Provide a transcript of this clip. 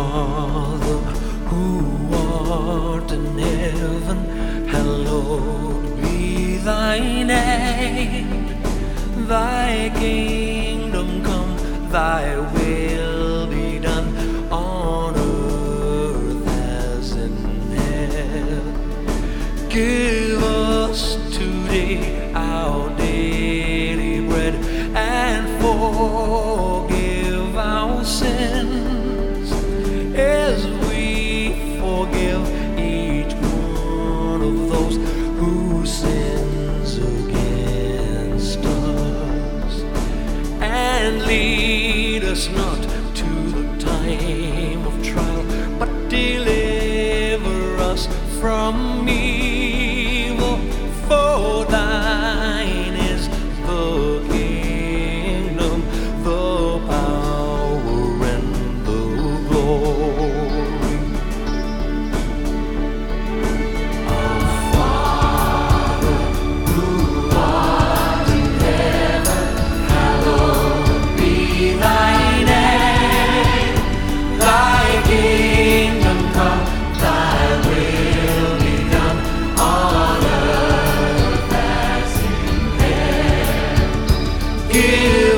Father, who art in heaven, hallowed be thy name. Thy kingdom come, thy will be done on earth as in heaven. Give us today our And lead us not to the time of trial, but deliver us from evil. Give